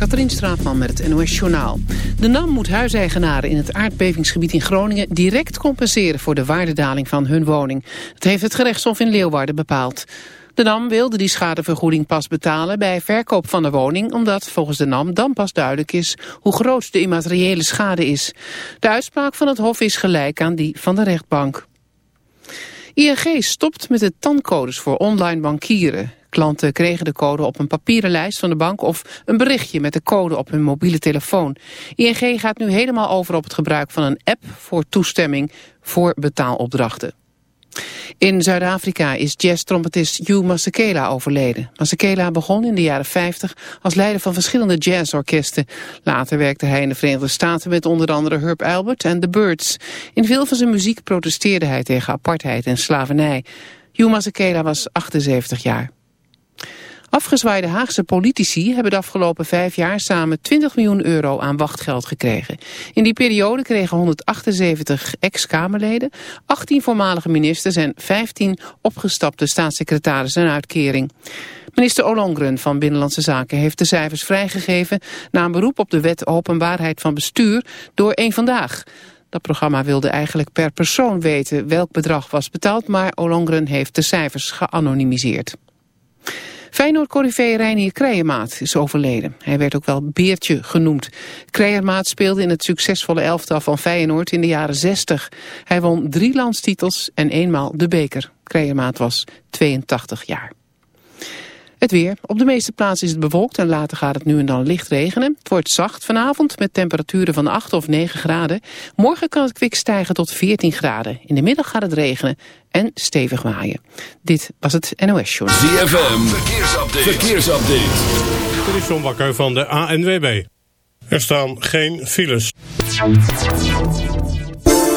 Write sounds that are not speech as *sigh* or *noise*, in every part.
Katrien Straatman met het NOS Journaal. De NAM moet huiseigenaren in het aardbevingsgebied in Groningen direct compenseren voor de waardedaling van hun woning. Dat heeft het gerechtshof in Leeuwarden bepaald. De NAM wilde die schadevergoeding pas betalen bij verkoop van de woning... omdat volgens de NAM dan pas duidelijk is hoe groot de immateriële schade is. De uitspraak van het hof is gelijk aan die van de rechtbank. ING stopt met de TAN-codes voor online bankieren. Klanten kregen de code op een papieren lijst van de bank of een berichtje met de code op hun mobiele telefoon. ING gaat nu helemaal over op het gebruik van een app voor toestemming voor betaalopdrachten. In Zuid-Afrika is jazz-trompetist Hugh Masekela overleden. Masekela begon in de jaren 50 als leider van verschillende jazzorkesten. Later werkte hij in de Verenigde Staten met onder andere Herb Albert en The Birds. In veel van zijn muziek protesteerde hij tegen apartheid en slavernij. Hugh Masekela was 78 jaar. Afgezwaaide Haagse politici hebben de afgelopen vijf jaar samen 20 miljoen euro aan wachtgeld gekregen. In die periode kregen 178 ex-Kamerleden, 18 voormalige ministers en 15 opgestapte staatssecretarissen een uitkering. Minister Olongren van Binnenlandse Zaken heeft de cijfers vrijgegeven na een beroep op de wet openbaarheid van bestuur door één Vandaag. Dat programma wilde eigenlijk per persoon weten welk bedrag was betaald, maar Olongren heeft de cijfers geanonimiseerd. Feyenoord-corrivee Reinier Kreijermaat is overleden. Hij werd ook wel Beertje genoemd. Kreijermaat speelde in het succesvolle elftal van Feyenoord in de jaren 60. Hij won drie landstitels en eenmaal de beker. Kreijermaat was 82 jaar. Het weer. Op de meeste plaatsen is het bewolkt en later gaat het nu en dan licht regenen. Het wordt zacht vanavond met temperaturen van 8 of 9 graden. Morgen kan het kwik stijgen tot 14 graden. In de middag gaat het regenen en stevig waaien. Dit was het NOS Show. ZFM. Verkeersupdate. Verkeersupdate. Dit is John Bakker van de ANWB. Er staan geen files.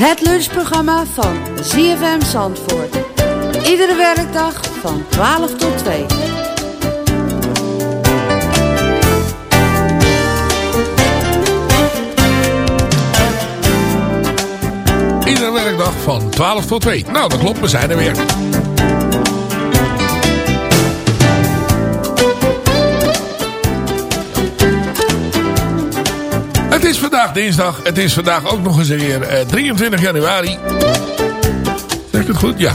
Het lunchprogramma van ZFM Zandvoort. Iedere werkdag van 12 tot 2. Iedere werkdag van 12 tot 2. Nou, dat klopt, we zijn er weer. Is vandaag dinsdag. Het is vandaag ook nog eens weer eh, 23 januari. Zeg ik het goed? Ja.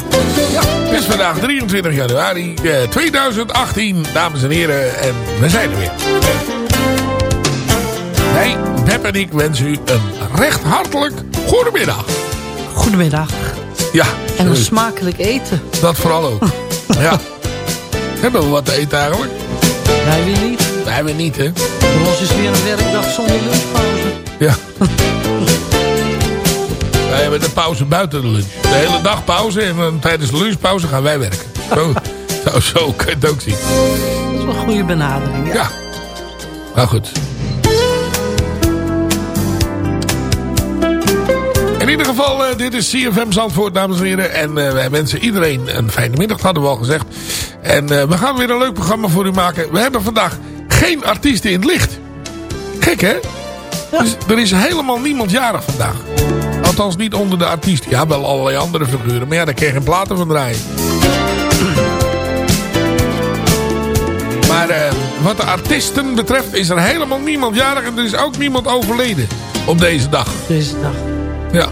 ja. Het is vandaag 23 januari eh, 2018, dames en heren. En we zijn er weer. Wij, Beb en ik, wensen u een recht hartelijk goedemiddag. Goedemiddag. Ja. En een smakelijk eten. Dat vooral ook. *laughs* ja. Hebben we wat te eten eigenlijk? Wij weer niet. Wij weer niet, hè? Voor ons is weer een werkdag zonder lunchpauze. Wij hebben de pauze buiten de lunch. De hele dag pauze en dan tijdens de lunchpauze gaan wij werken. Zo, *laughs* zo, zo kun je het ook zien. Dat is wel een goede benadering. Ja. Ja. Nou goed. In ieder geval, eh, dit is CFM Zandvoort, dames en heren. En eh, wij wensen iedereen een fijne middag, hadden we al gezegd. En eh, we gaan weer een leuk programma voor u maken. We hebben vandaag geen artiesten in het licht. Gek, hè? Dus er is helemaal niemand jarig vandaag. Althans niet onder de artiesten. Ja, wel allerlei andere figuren. Maar ja, daar kun je geen platen van draaien. *clears throat* Maar eh, wat de artiesten betreft is er helemaal niemand jarig. En er is ook niemand overleden op deze dag. Deze dag. Ja.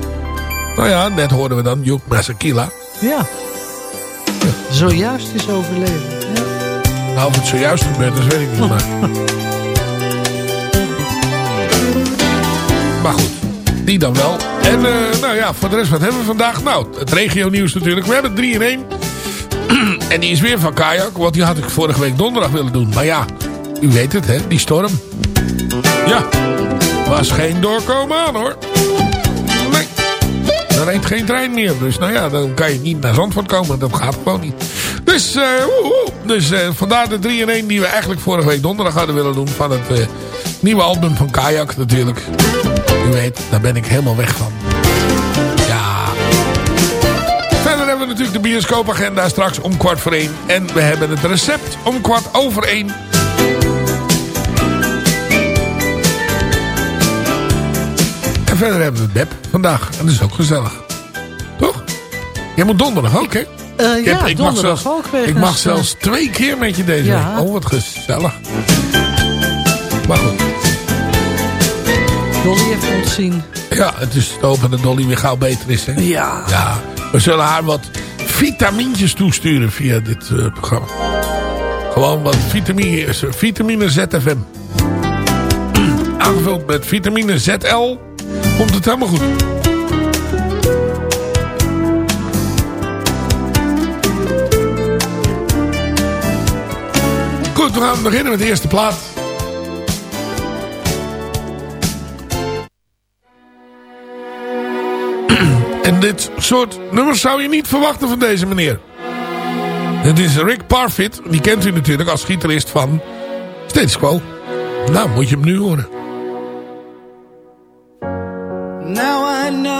Nou ja, net hoorden we dan Joep Masakila. Ja. Zojuist is overleden. Ja. Nou, of het zojuist gebeurd is, weet ik niet. Maar *laughs* dan wel. En eh, nou ja, voor de rest, wat hebben we vandaag? Nou, het regio nieuws natuurlijk. We hebben 3 in 1. *clears throat* en die is weer van Kajak, want die had ik vorige week donderdag willen doen. Maar ja, u weet het hè, die storm. Ja, was geen doorkomen aan hoor. Nee, er reed geen trein meer. Dus nou ja, dan kan je niet naar Zandvoort komen. Dat gaat gewoon niet. Dus, eh, dus eh, vandaar de 3 in 1 die we eigenlijk vorige week donderdag hadden willen doen. Van het nieuwe album van Kajak natuurlijk. U weet, daar ben ik helemaal weg van. Ja. Verder hebben we natuurlijk de bioscoopagenda straks om kwart voor één. En we hebben het recept om kwart over één. En verder hebben we Beb vandaag. En dat is ook gezellig. Toch? Jij moet donderdag ook, hè? Eh, ja, ik mag donderdag zelfs- ook. Ik mag zelfs twee keer met je deze Ja. week. Oh, wat gezellig. Maar goed. Dolly heeft ontzien. Ja, het is te hopen dat Dolly weer gauw beter is, hè? Ja. Ja, we zullen haar wat vitamintjes toesturen via dit eh, programma. Gewoon wat vitamine, vitamine ZFM. *clears throat* Aangevuld met vitamine ZL komt het helemaal goed. Goed, we gaan beginnen met de eerste plaat. Dit soort nummers zou je niet verwachten van deze meneer. Het is Rick Parfit. Die kent u natuurlijk als gitarist van Status Quo. Nou, moet je hem nu horen. Now I know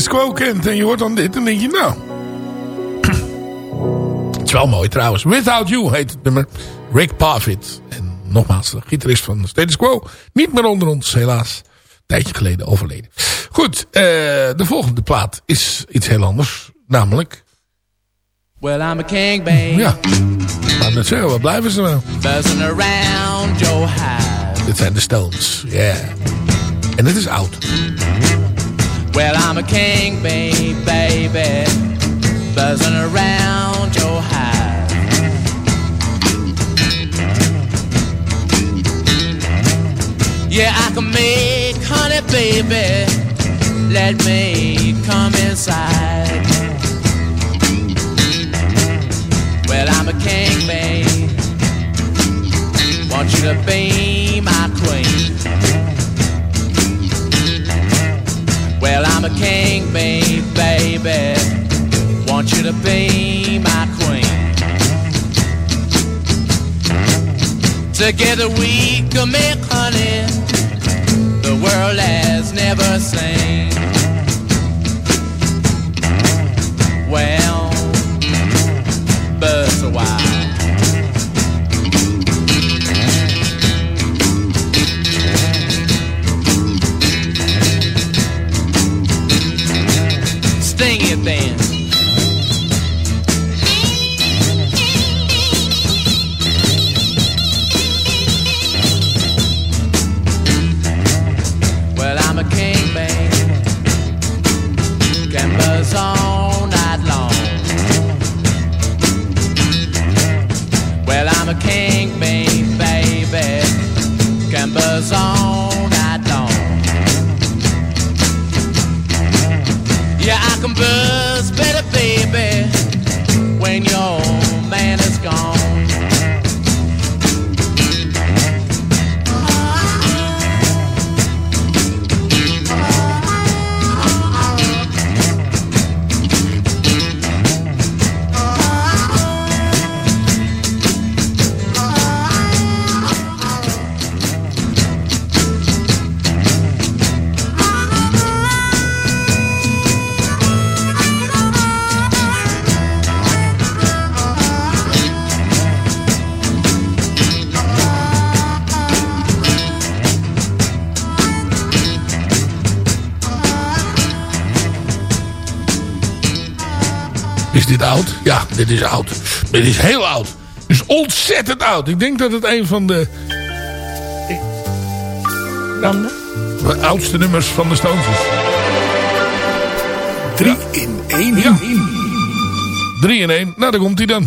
Status Quo kent en je hoort dan dit, dan denk je nou... *clears throat* Het is wel mooi trouwens. Without You heet het nummer. Rick Parfitt. En nogmaals, de gitarist van Status Quo. Niet meer onder ons, helaas. Een tijdje geleden overleden. Goed, eh, de volgende plaat is iets heel anders. Namelijk... Well, I'm a king, babe. Ja, maar net zeggen, waar blijven ze nou? Buzzing around your house. Dit zijn de Stones, ja. Yeah. En het is oud. Well, I'm a king, babe, baby. Buzzing around your house. Yeah, I can make honey, baby. Let me come inside. Well, I'm a king, babe. Want you to be my queen. Well, I'm a king, babe, baby. Want you to be my queen. Together we can make honey the world has never seen. Well, mm, buzz a while. Ja, dit is oud. Dit is heel oud. Dit is ontzettend oud. Ik denk dat het een van de... Oudste nummers van de Stones is. Drie in één. Ja. 3 in 1. Nou, daar komt hij dan.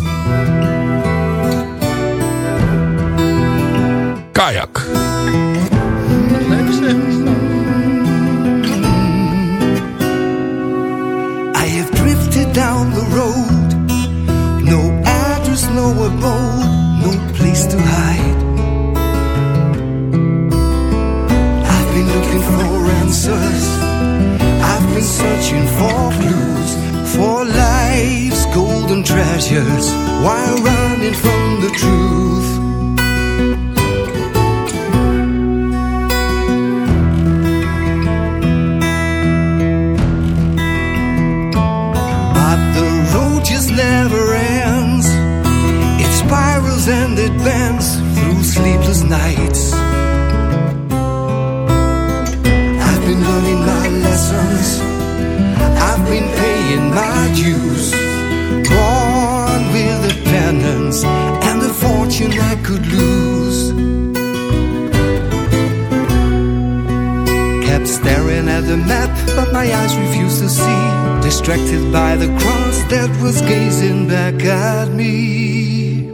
Kept staring at the map, but my eyes refused to see. Distracted by the cross that was gazing back at me.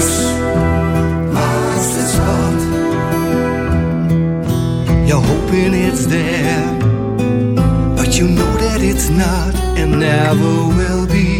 S marks the spot. You're hoping it's there, but you know that it's not and never will be.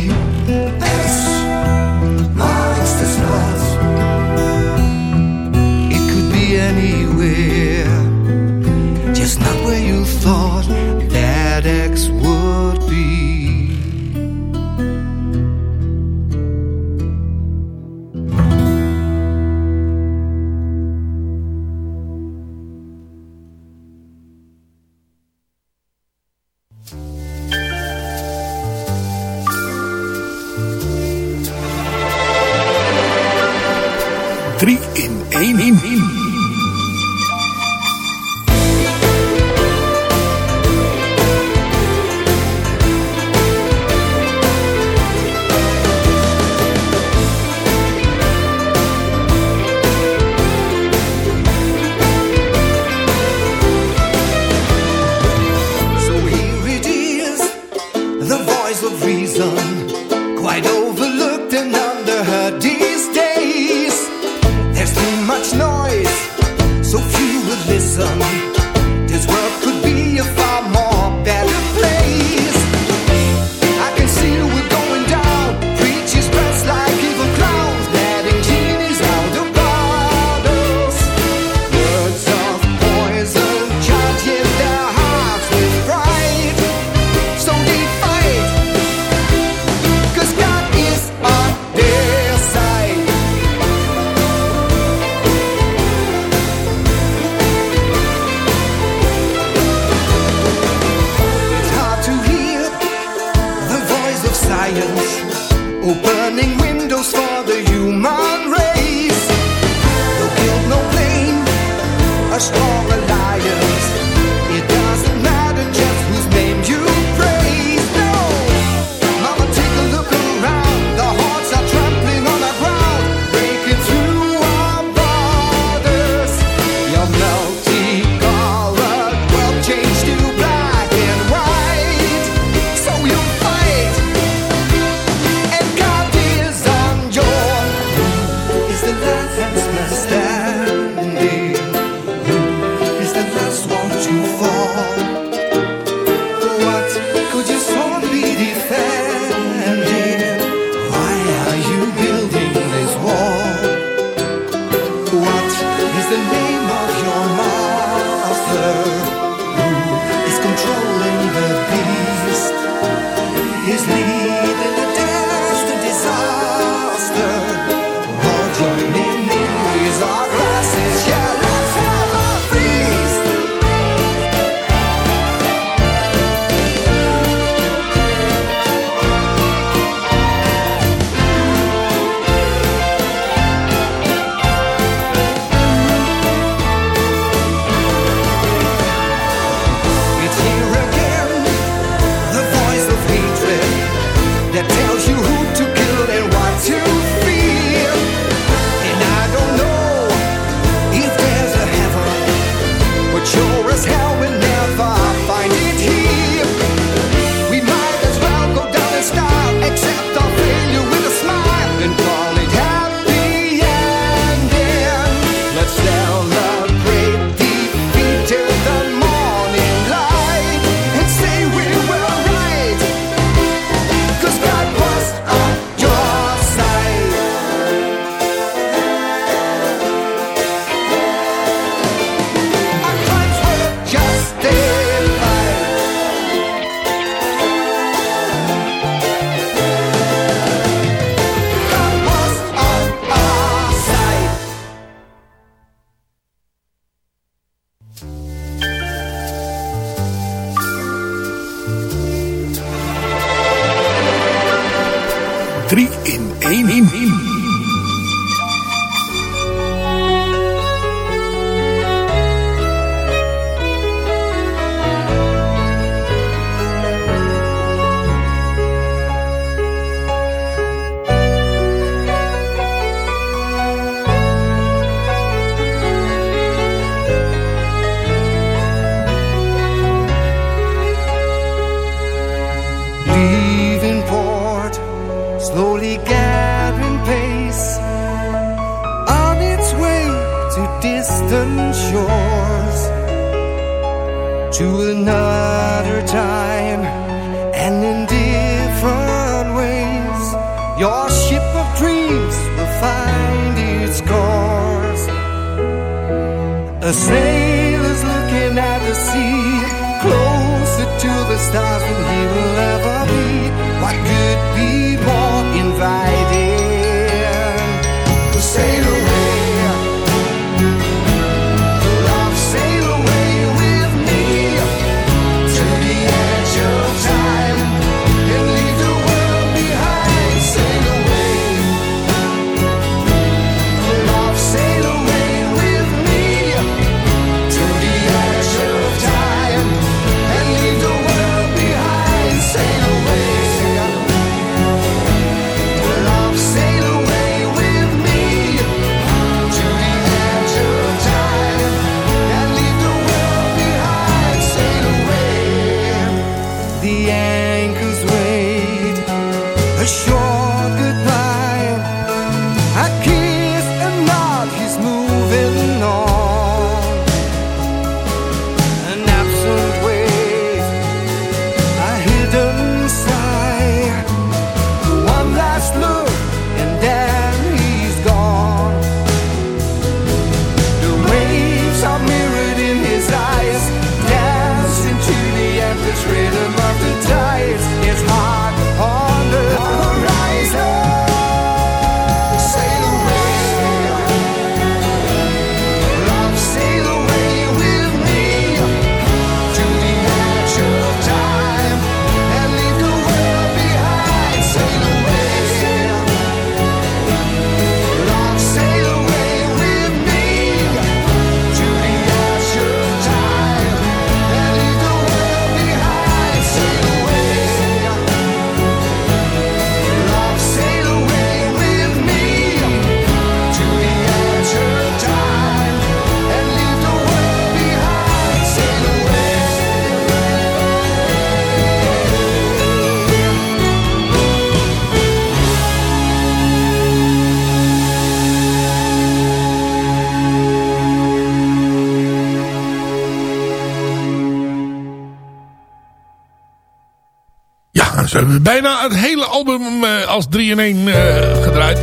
Ze hebben bijna het hele album eh, als 3 in 1 eh, gedraaid.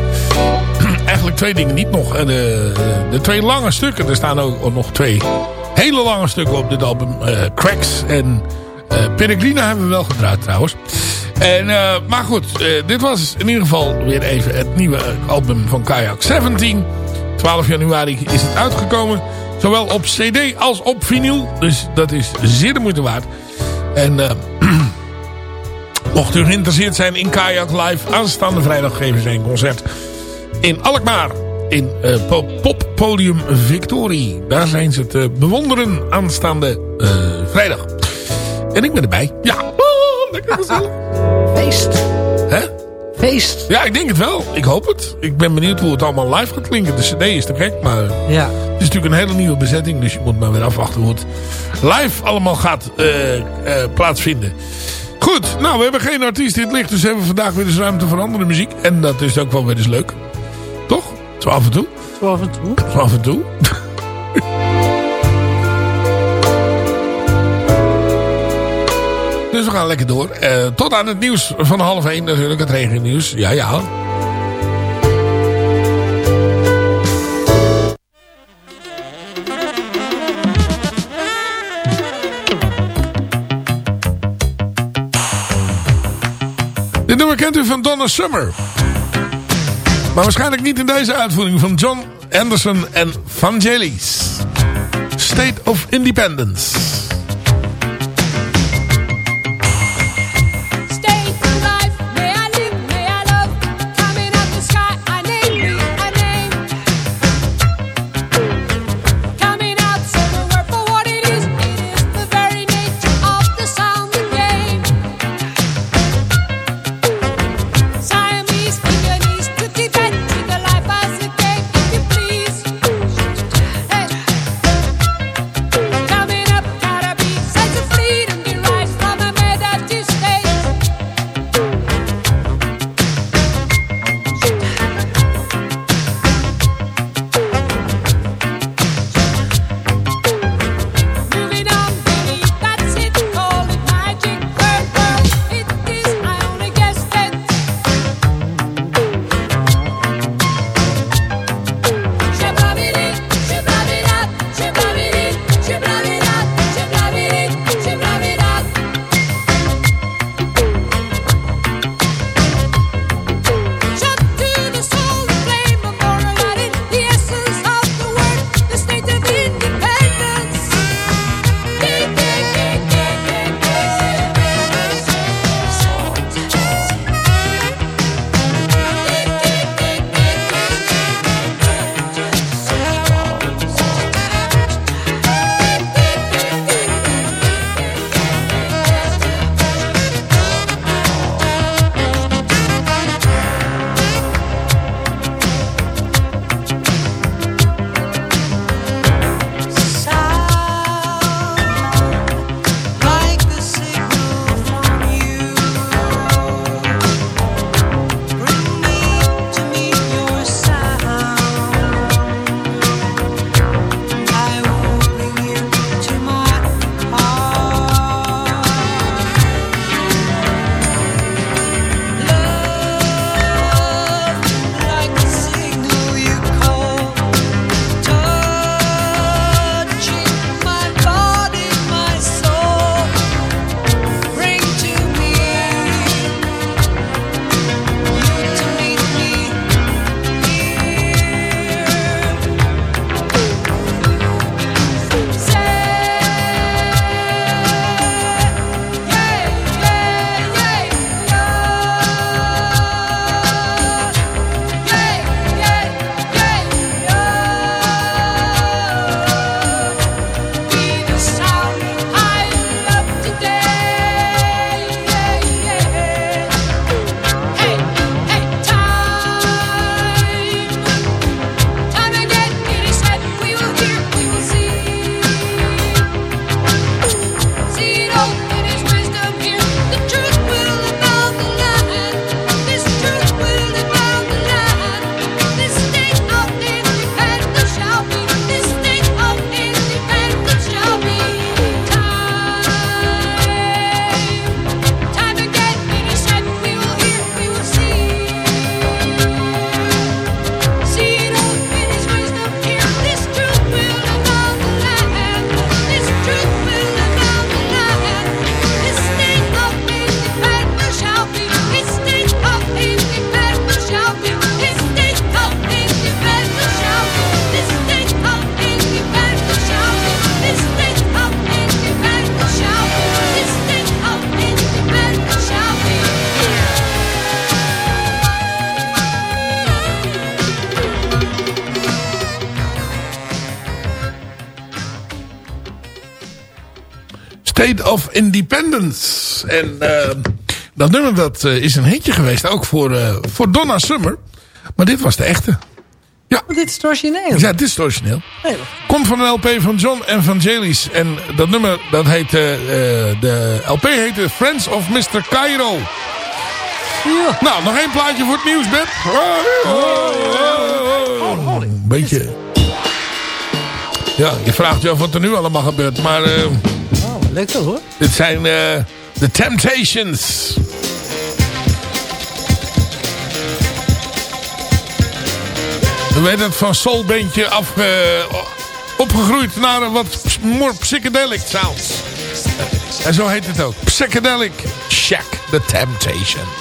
*clears throat* Eigenlijk twee dingen niet nog. Eh, de, de twee lange stukken. Er staan ook nog twee hele lange stukken op dit album. Cracks en Peregrina hebben we wel gedraaid trouwens. En, maar goed, dit was in ieder geval weer even het nieuwe album van Kayak 17. 12 januari is het uitgekomen. Zowel op cd als op vinyl. Dus dat is zeer de moeite waard. En mocht u geïnteresseerd zijn in Kayak Live... aanstaande vrijdag geven ze een concert in Alkmaar. In po- Poppodium Victorie. Daar zijn ze te bewonderen aanstaande eh, vrijdag. En ik ben erbij. Ja, oh, lekker gezellig. *laughs* Feest. Hè? Feest. Ja, ik denk het wel. Ik hoop het. Ik ben benieuwd hoe het allemaal live gaat klinken. De cd is te gek, maar Ja. het is natuurlijk een hele nieuwe bezetting. Dus je moet maar weer afwachten hoe het live allemaal gaat eh, plaatsvinden. Goed, nou we hebben geen artiest in het licht. Dus hebben we vandaag weer eens ruimte voor andere muziek. En dat is ook wel weer eens leuk. Toch? Zo af en toe. Zo af en toe. Zo af en toe. *laughs* Dus we gaan lekker door. Eh, tot aan het nieuws van half één natuurlijk. Het regennieuws. Ja, ja. Nummer kent u van Donna Summer. Maar waarschijnlijk niet in deze uitvoering van John Anderson en Vangelis. State of Independence. State of Independence. En eh, dat nummer dat, eh, is een hitje geweest. Ook voor, eh, voor Donna Summer. Maar dit was de echte. Ja. Oh, dit is het origineel. Ja, dit is het origineel. Nee, Komt van een LP van John Evangelis. En dat nummer, dat heet, eh, de LP heette Friends of Mr. Cairo. Ja. Nou, nog één plaatje voor het nieuws, Ben. Een beetje... Ja, je vraagt je af wat er nu allemaal gebeurt. Maar Oh, lekker hoor. dit zijn eh The Temptations. Je weet het, van soulbandje af, eh, opgegroeid naar een wat more psychedelic sounds. En zo heet het ook. Psychedelic Shack, The Temptations.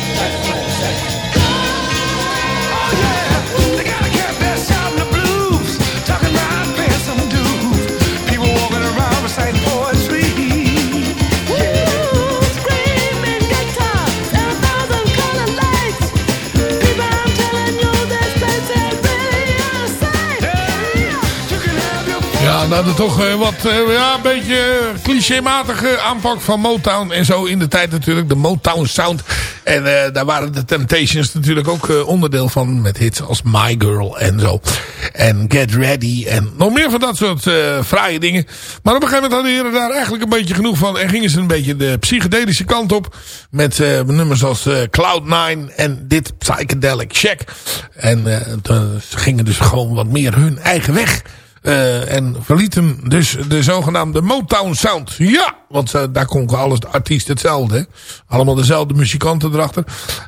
Dat toch eh, wat, eh, ja, een beetje eh, clichématige aanpak van Motown. En zo in de tijd natuurlijk, de Motown Sound. En daar waren de Temptations natuurlijk ook onderdeel van. Met hits als My Girl en zo. En Get Ready en nog meer van dat soort eh fraaie dingen. Maar op een gegeven moment hadden de heren daar eigenlijk een beetje genoeg van. En gingen ze een beetje de psychedelische kant op. Met nummers als eh, Cloud9 en dit Psychedelic Shack. En ze gingen dus gewoon wat meer hun eigen weg. Eh, en verlieten dus de zogenaamde Motown Sound. Ja, want eh, daar kon alles, de artiest hetzelfde. Hè? Allemaal dezelfde muzikanten erachter.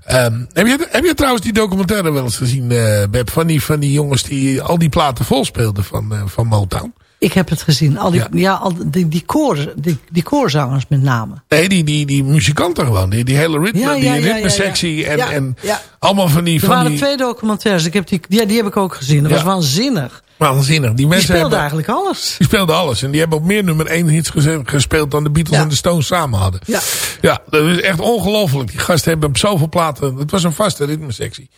Ehm, heb, je, heb je trouwens die documentaire wel eens gezien, eh Beb? Van die, van die jongens die al die platen vol speelden van, van Motown. Ik heb het gezien. Al die, Ja. ja. al die, die, koor, die, die koorzangers met name. Nee, die, die, die muzikanten gewoon. Die, die hele ritme, Ja, ja, die ja, ja, ritmesectie. ja. En, Ja, en ja. allemaal van die... Er Van waren die twee documentaires. Ik heb die, ja, die heb ik ook gezien. Dat Ja. was waanzinnig. waanzinnig. Die Die mensen speelde hebben, eigenlijk alles. Die speelden alles. En die hebben ook meer nummer 1 hits gespeeld dan de Beatles Ja. en de Stones samen hadden. Ja. Ja, dat is echt ongelooflijk. Die gasten hebben op zoveel platen. Het was een vaste ritmesectie.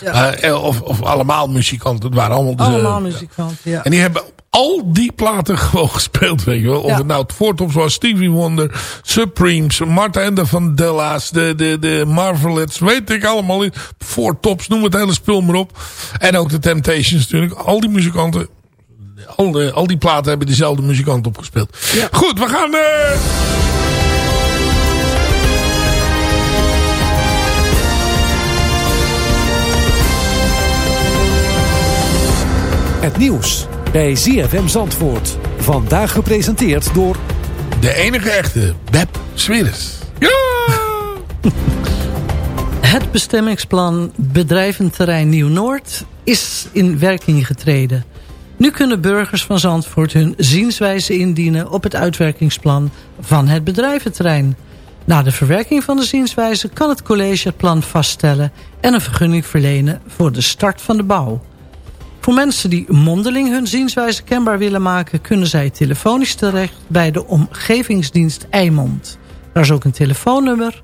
Ja. Eh, of, of allemaal muzikanten. Het waren allemaal, de- Allemaal muzikanten, ja. En die hebben op al die platen *laughs* gewoon gespeeld, weet je wel. Of Ja. het nou het voortops was, Stevie Wonder, Supremes, Marta en de Vandellas, de, de, de Marvelettes, weet ik allemaal. Voortops, noem het hele spul maar op. En ook de Temptations natuurlijk. Al die muzikanten, al, de, al die platen hebben dezelfde muzikant opgespeeld. Goed, we gaan... eh, Het nieuws bij ZFM Zandvoort. Vandaag gepresenteerd door... De enige echte, Beb Sweres. Ja! *laughs* Het bestemmingsplan Bedrijventerrein Nieuw-Noord is in werking getreden. Nu kunnen burgers van Zandvoort hun zienswijze indienen op het uitwerkingsplan van het bedrijventerrein. Na de verwerking van de zienswijze kan het college het plan vaststellen en een vergunning verlenen voor de start van de bouw. Voor mensen die mondeling hun zienswijze kenbaar willen maken... kunnen zij telefonisch terecht bij de Omgevingsdienst Eimond. Daar is ook een telefoonnummer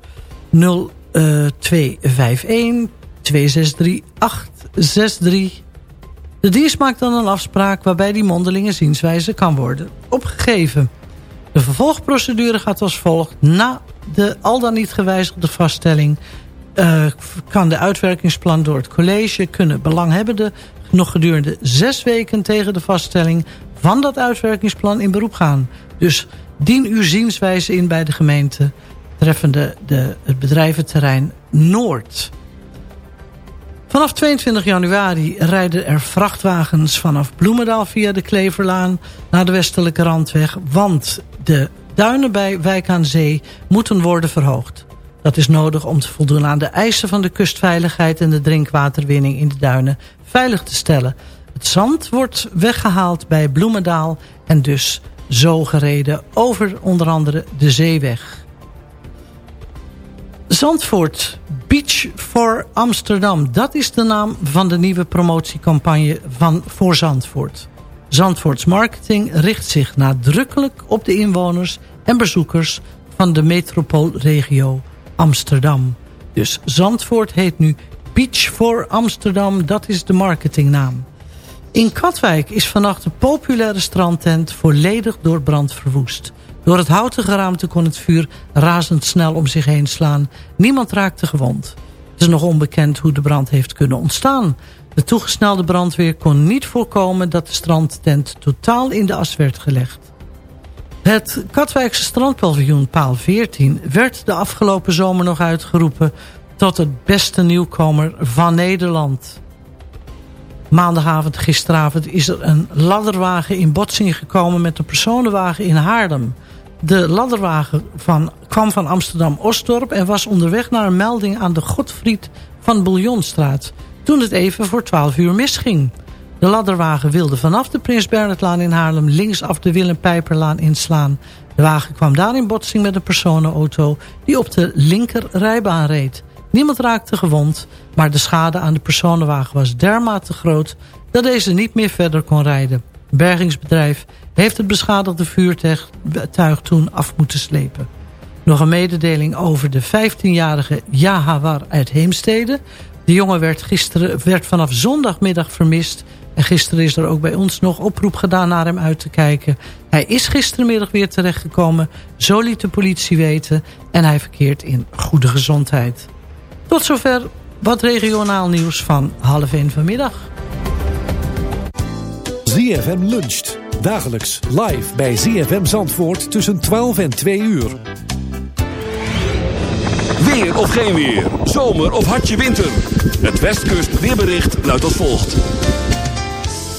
0251 263 863. De dienst maakt dan een afspraak waarbij die mondelinge zienswijze kan worden opgegeven. De vervolgprocedure gaat als volgt. Na de al dan niet gewijzigde vaststelling... eh, kan de uitwerkingsplan door het college... kunnen belanghebbenden nog gedurende zes weken... tegen de vaststelling van dat uitwerkingsplan in beroep gaan. Dus dien uw zienswijze in bij de gemeente... treffende de, het bedrijventerrein Noord... Vanaf 22 januari rijden er vrachtwagens vanaf Bloemendaal via de Kleverlaan naar de westelijke randweg, want de duinen bij Wijk aan Zee moeten worden verhoogd. Dat is nodig om te voldoen aan de eisen van de kustveiligheid en de drinkwaterwinning in de duinen veilig te stellen. Het zand wordt weggehaald bij Bloemendaal en dus zo gereden over onder andere de zeeweg. Zandvoort Beach for Amsterdam. Dat is de naam van de nieuwe promotiecampagne van voor Zandvoort. Zandvoorts marketing richt zich nadrukkelijk op de inwoners en bezoekers van de metropoolregio Amsterdam. Dus Zandvoort heet nu Beach for Amsterdam, dat is de marketingnaam. In Katwijk is vannacht de populaire strandtent volledig door brand verwoest. Door het houten geraamte kon het vuur razendsnel om zich heen slaan. Niemand raakte gewond. Het is nog onbekend hoe de brand heeft kunnen ontstaan. De toegesnelde brandweer kon niet voorkomen dat de strandtent totaal in de as werd gelegd. Het Katwijkse strandpaviljoen Paal 14 werd de afgelopen zomer nog uitgeroepen tot het beste nieuwkomer van Nederland. Maandagavond, gisteravond, is er een ladderwagen in botsing gekomen met een personenwagen in Haarlem. De ladderwagen van, kwam van Amsterdam-Osdorp en was onderweg naar een melding aan de Godfried van Bouillonstraat. Toen het even voor 12 uur misging. De ladderwagen wilde vanaf de Prins Bernhardlaan in Haarlem linksaf de Willem Pijperlaan inslaan. De wagen kwam daar in botsing met een personenauto die op de linker rijbaan reed. Niemand raakte gewond, maar de schade aan de personenwagen was dermate groot dat deze niet meer verder kon rijden. Bergingsbedrijf heeft het beschadigde vuurtuig toen af moeten slepen. Nog een mededeling over de 15-jarige Jahawar uit Heemstede. De jongen werd, gisteren, werd vanaf zondagmiddag vermist. En gisteren is er ook bij ons nog oproep gedaan naar hem uit te kijken. Hij is gistermiddag weer terechtgekomen. Zo liet de politie weten. En hij verkeert in goede gezondheid. Tot zover wat regionaal nieuws van half 1 vanmiddag. ZFM luncht. Dagelijks live bij ZFM Zandvoort tussen 12 en 2 uur. Weer of geen weer. Zomer of hartje winter. Het Westkust weerbericht luidt als volgt.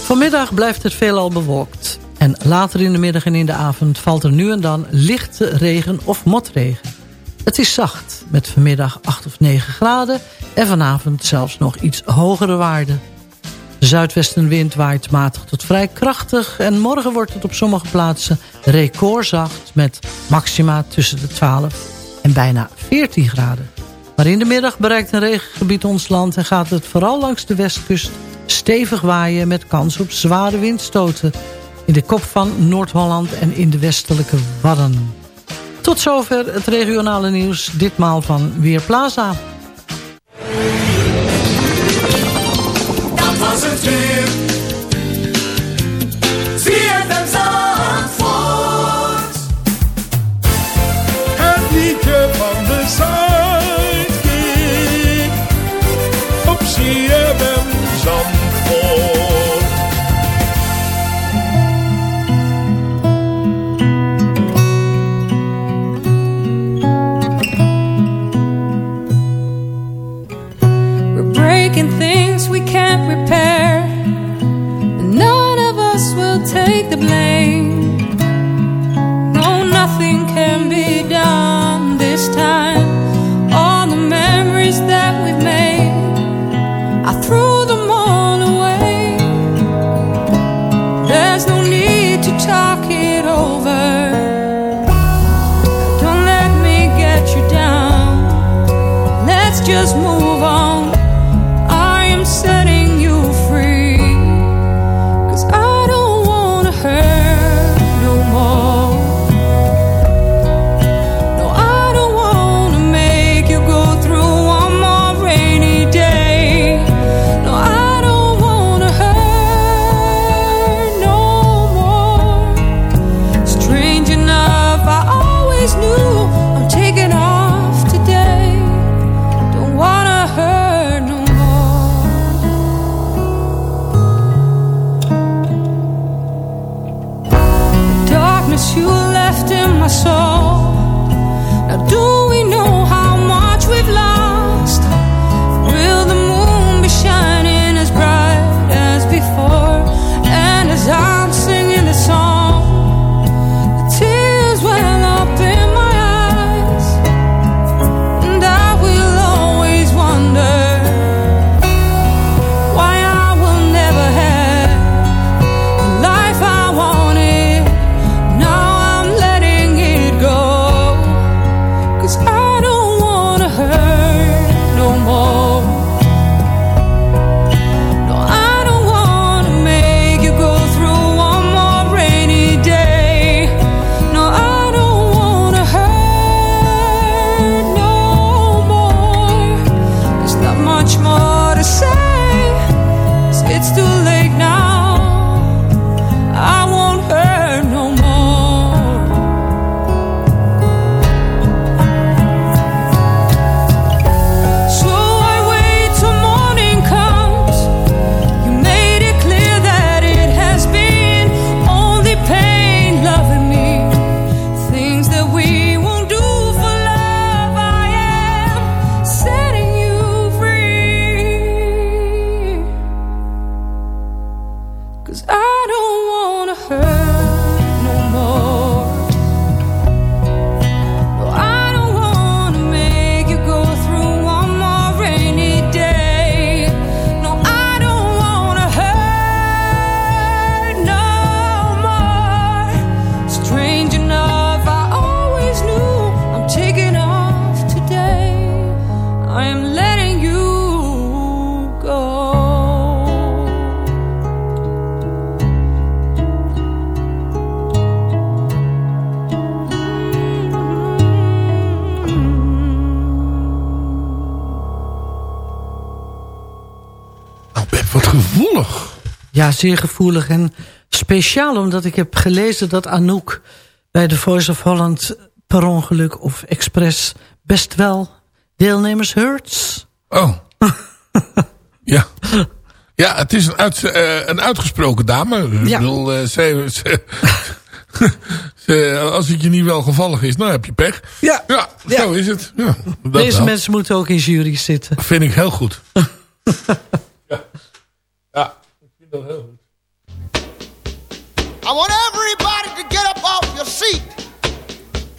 Vanmiddag blijft het veelal bewolkt. En later in de middag en in de avond valt er nu en dan lichte regen of motregen. Het is zacht, met vanmiddag 8 of 9 graden... en vanavond zelfs nog iets hogere waarden. De zuidwestenwind waait matig tot vrij krachtig... en morgen wordt het op sommige plaatsen recordzacht... met maxima tussen de 12 en bijna 14 graden. Maar in de middag bereikt een regengebied ons land... en gaat het vooral langs de westkust stevig waaien... met kans op zware windstoten... in de kop van Noord-Holland en in de westelijke Wadden. Tot zover het regionale nieuws, ditmaal van Weerplaza. No, nothing can be done this time. All the memories that we've made, I threw them all away. There's no need to talk it over. Don't let me get you down. Let's just move. zeer gevoelig en speciaal... omdat ik heb gelezen dat Anouk bij de Voice of Holland... per ongeluk of expres best wel deelnemers hurts. Oh, *laughs* ja. Ja, het is een, uit, eh, een uitgesproken dame. Eh, *laughs* ze, als het je niet wel gevallig is, nou heb je pech. Ja, ja zo is het. Ja, Deze mensen moeten ook in jury zitten. Vind ik heel goed. *laughs* ja. ja, ik vind dat heel goed. I want everybody to get up off your seat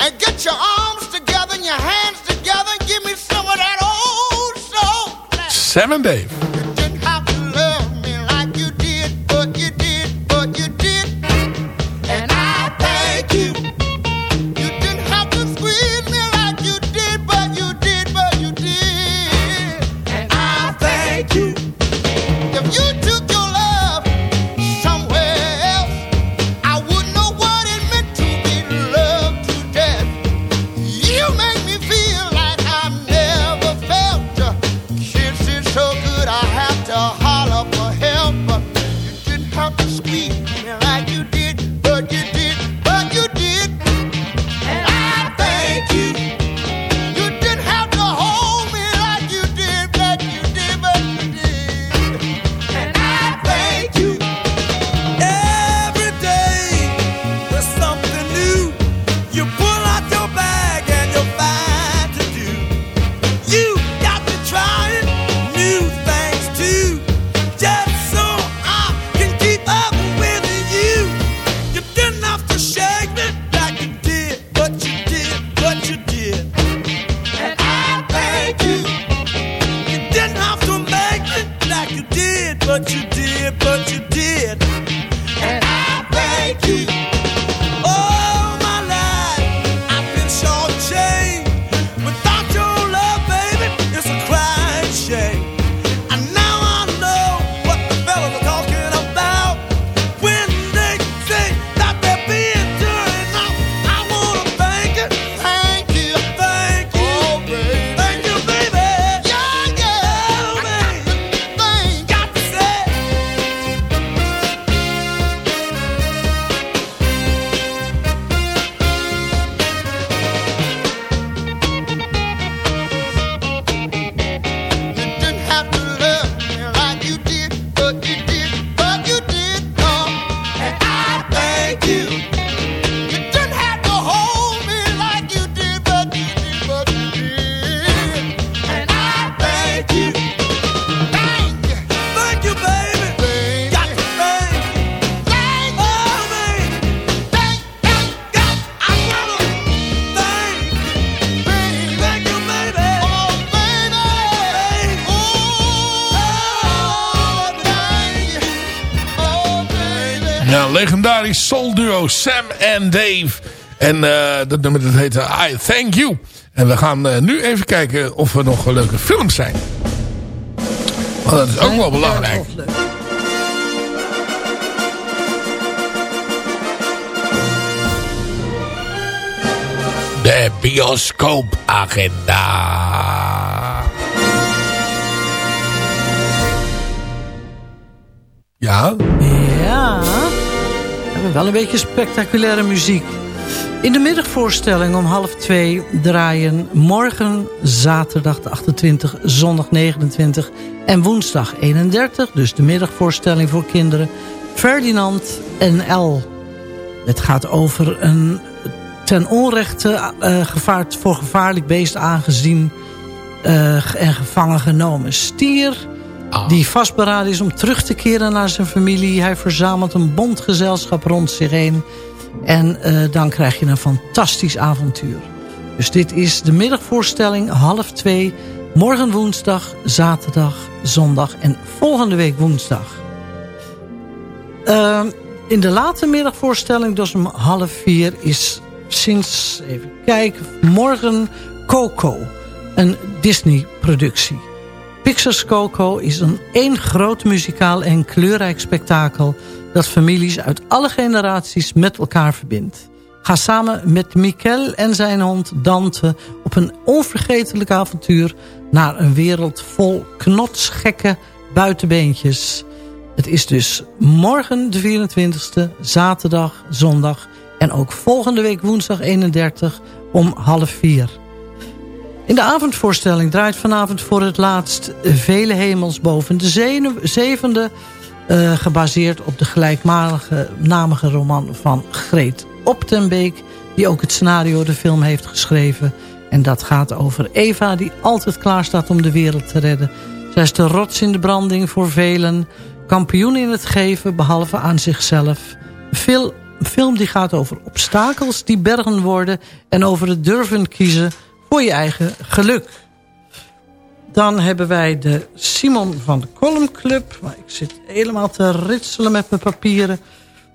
and get your arms together and your hands together and give me some of that old soul. Sam Dave. Legendarisch soul duo Sam en Dave. En eh, dat nummer dat heet eh, I Thank You. En we gaan eh, nu even kijken of er nog leuke films zijn. Want dat is ook wel belangrijk. De bioscoopagenda. Ja? Ja, wel een beetje spectaculaire muziek. In de middagvoorstelling om half twee draaien morgen zaterdag de 28, zondag 29 en woensdag 31, dus de middagvoorstelling voor kinderen, Ferdinand en L. Het gaat over een ten onrechte eh, voor gevaarlijk beest aangezien eh, en gevangen genomen stier... die vastberaden is om terug te keren naar zijn familie. Hij verzamelt een bondgezelschap rond zich heen. En eh, dan krijg je een fantastisch avontuur. Dus dit is de middagvoorstelling half twee. Morgen woensdag, zaterdag, zondag en volgende week woensdag. Ehm, in de late middagvoorstelling, dus om half vier, is sinds, even kijken, morgen Coco. Een Disney-productie. Pixar's Coco is een één groot muzikaal en kleurrijk spektakel... dat families uit alle generaties met elkaar verbindt. Ga samen met Mikel en zijn hond Dante op een onvergetelijk avontuur... naar een wereld vol knotsgekke buitenbeentjes. Het is dus morgen de 24e, zaterdag, zondag... en ook volgende week woensdag 31 om half vier. In de avondvoorstelling draait vanavond voor het laatst Vele Hemels boven de zevende... eh, gebaseerd op de gelijknamige namige roman van Greet Optenbeek... die ook het scenario de film heeft geschreven. En dat gaat over Eva die altijd klaar staat om de wereld te redden. Zij is de rots in de branding voor velen... kampioen in het geven, behalve aan zichzelf... Een film die gaat over obstakels die bergen worden... en over het durven kiezen voor je eigen geluk. Dan hebben wij de Simon van de Column Club. Maar ik zit helemaal te ritselen met mijn papieren.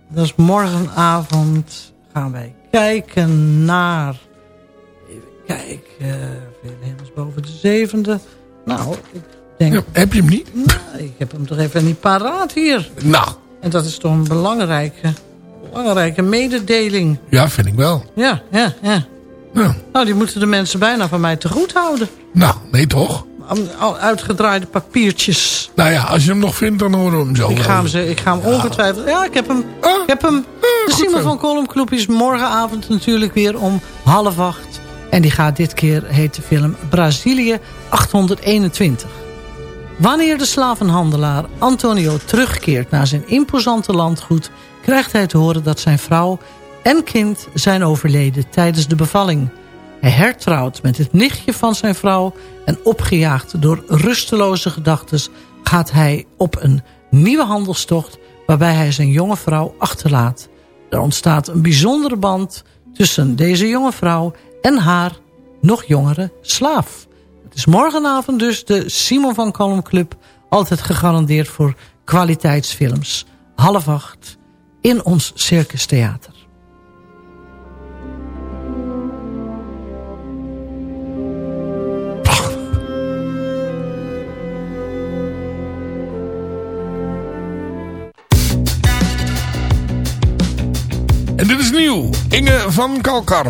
Dat is morgenavond. Gaan wij kijken naar... Even kijken. Veel hemels boven de zevende. Nou, ik denk... heb je hem niet? Nou, ik heb hem toch even niet paraat hier. Nou. En dat is toch een belangrijke, belangrijke mededeling. Ja, vind ik wel. Ja, ja, ja. Ja. Nou, die moeten de mensen bijna van mij te goed houden. Nou, nee toch? Al- uitgedraaide papiertjes. Nou ja, als je hem nog vindt, dan horen we hem zo. Ik ga hem, ze- ik ga hem ongetwijfeld... Ja, ik heb hem. ik heb hem. De Simon van Club is morgenavond natuurlijk weer om half acht. En die gaat dit keer, heet de film Brazilië 821. Wanneer de slavenhandelaar Antonio terugkeert naar zijn imposante landgoed... krijgt hij te horen dat zijn vrouw en kind zijn overleden tijdens de bevalling. Hij hertrouwt met het nichtje van zijn vrouw... en opgejaagd door rusteloze gedachten gaat hij op een nieuwe handelstocht... waarbij hij zijn jonge vrouw achterlaat. Er ontstaat een bijzondere band tussen deze jonge vrouw en haar nog jongere slaaf. Het is morgenavond dus de Simon van Kolm Club... altijd gegarandeerd voor kwaliteitsfilms. Half acht in ons Circus Theater. En dit is nieuw. Inge van Kalkar.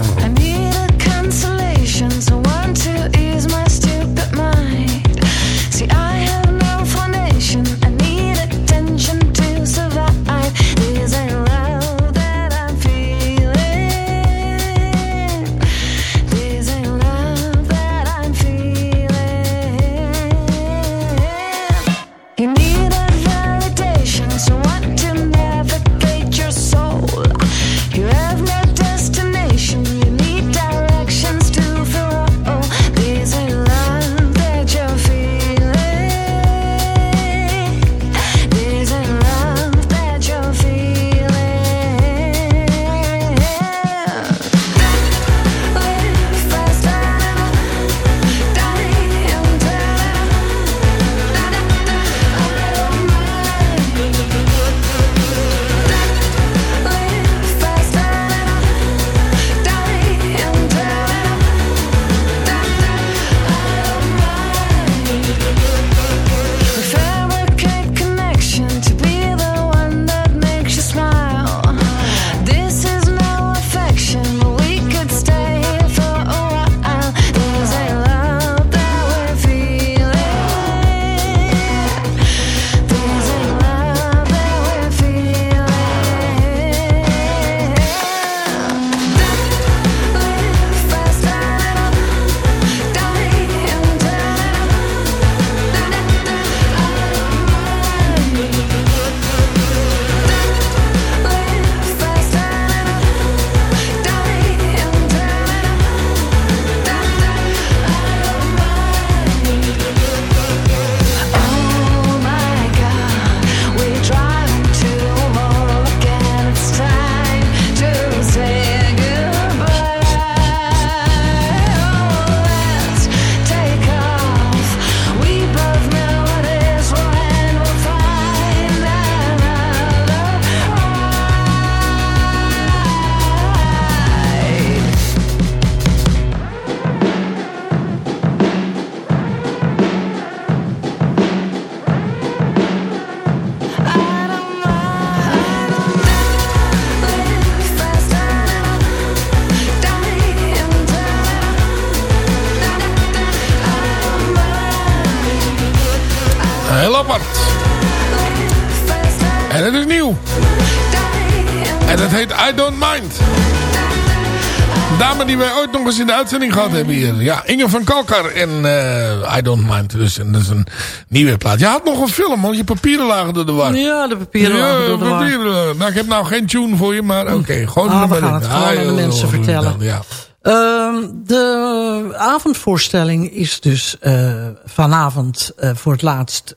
Eens in de uitzending gehad hebben hier. Ja, Inge van Kalkar en eh, I Don't Mind. Dus en dat is een nieuwe plaat. Je had nog een film, want je papieren lagen door de war. Ja, de papieren lagen door de war. papieren. Nou, ik heb nou geen tune voor je, maar oké. gewoon Ah, er we gaan het gewoon Ah, aan de mensen vertellen. Ja. Ehm, de avondvoorstelling is dus eh, vanavond eh, voor het laatst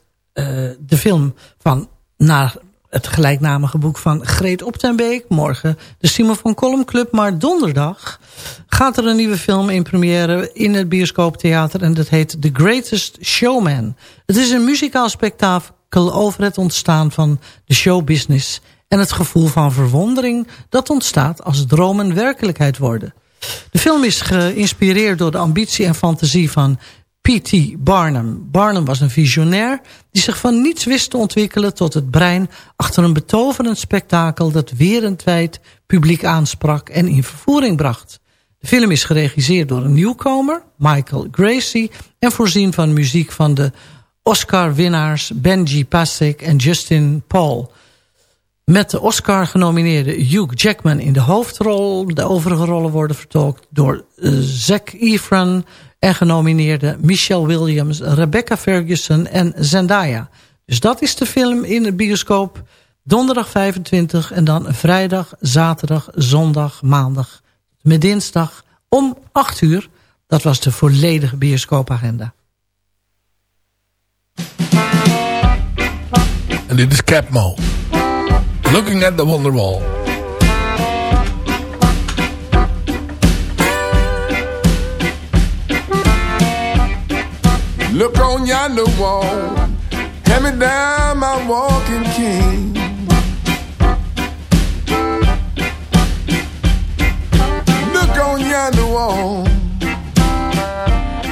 de film van naar het gelijknamige boek van Greet Op ten Beek. Morgen de Simon van Kolm Club. Maar donderdag gaat er een nieuwe film in première in het bioscooptheater. En dat heet The Greatest Showman. Het is een muzikaal spektakel over het ontstaan van de showbusiness. En het gevoel van verwondering dat ontstaat als dromen werkelijkheid worden. De film is geïnspireerd door de ambitie en fantasie van P.T. Barnum. Barnum was een visionair die zich van niets wist te ontwikkelen tot het brein achter een betoverend spektakel dat wereldwijd publiek aansprak en in vervoering bracht. De film is geregisseerd door een nieuwkomer, Michael Gracie, en voorzien van muziek van de Oscar-winnaars Benji Pasek en Justin Paul. Met de Oscar genomineerde Hugh Jackman in de hoofdrol. De overige rollen worden vertolkt door eh, Zac Efron en genomineerde Michelle Williams, Rebecca Ferguson en Zendaya. Dus dat is de film in de bioscoop. Donderdag 25 en dan vrijdag, zaterdag, zondag, maandag met dinsdag om 8 uur. Dat was de volledige bioscoopagenda. En dit is Capmo. Looking at the Wonderwall. Look on yonder wall, hand me down my walking king. Look on yonder wall,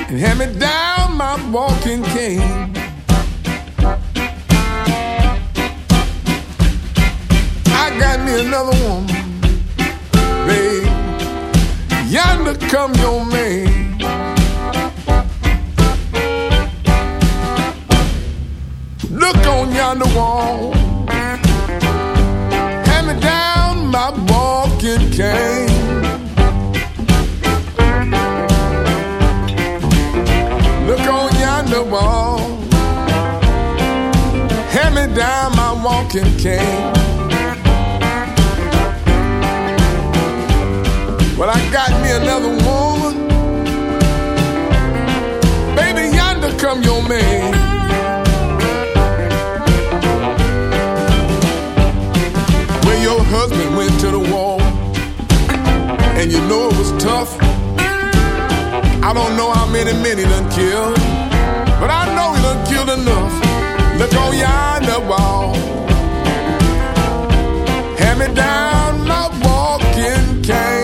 and hand me down my walking king. I got me another woman, babe. Yonder come your man. On yonder wall. Hand me down my walking cane. Look on yonder wall. Hand me down my walking cane. Well, I got me another woman. Baby, yonder come your man. To the wall and you know it was tough. I don't know how many men he done killed, but I know he done killed enough. Look on yonder wall. Hand me down my walking cane.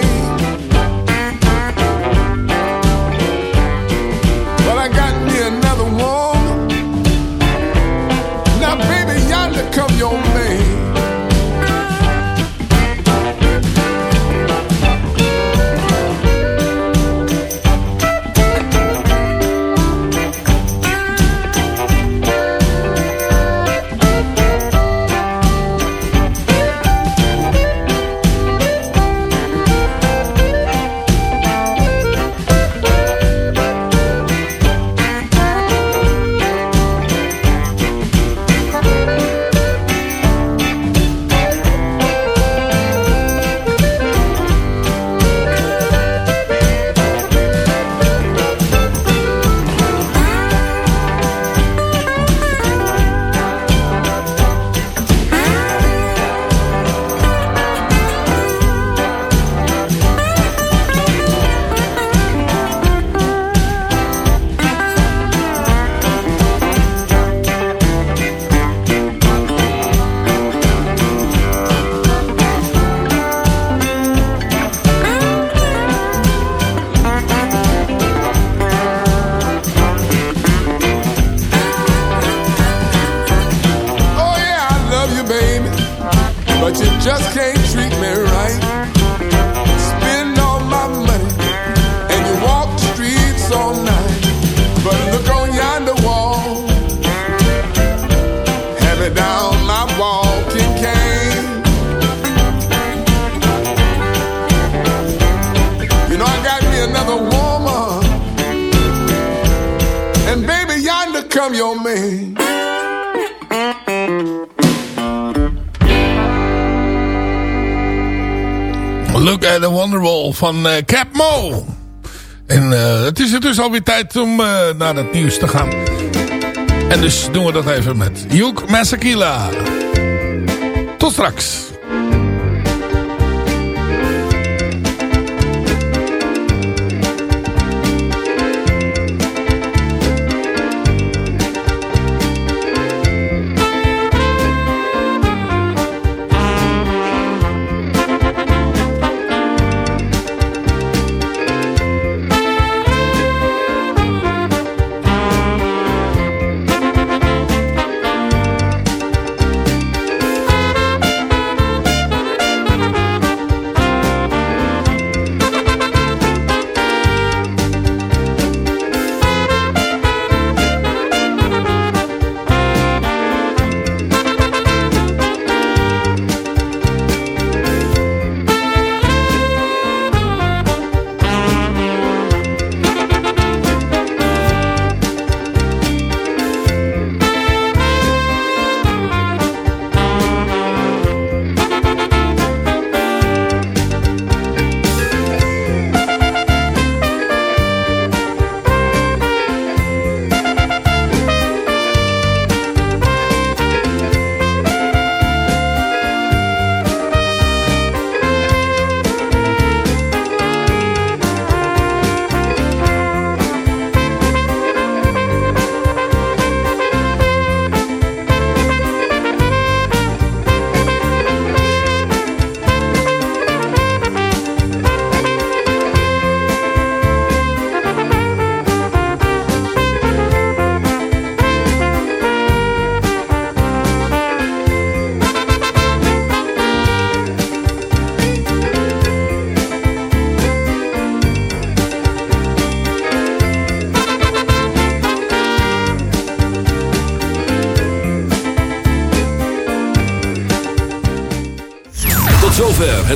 Van eh, Cap Mo. En eh, het is dus alweer tijd om eh, naar het nieuws te gaan. En dus doen we dat even met Hugh Masakila. Tot straks.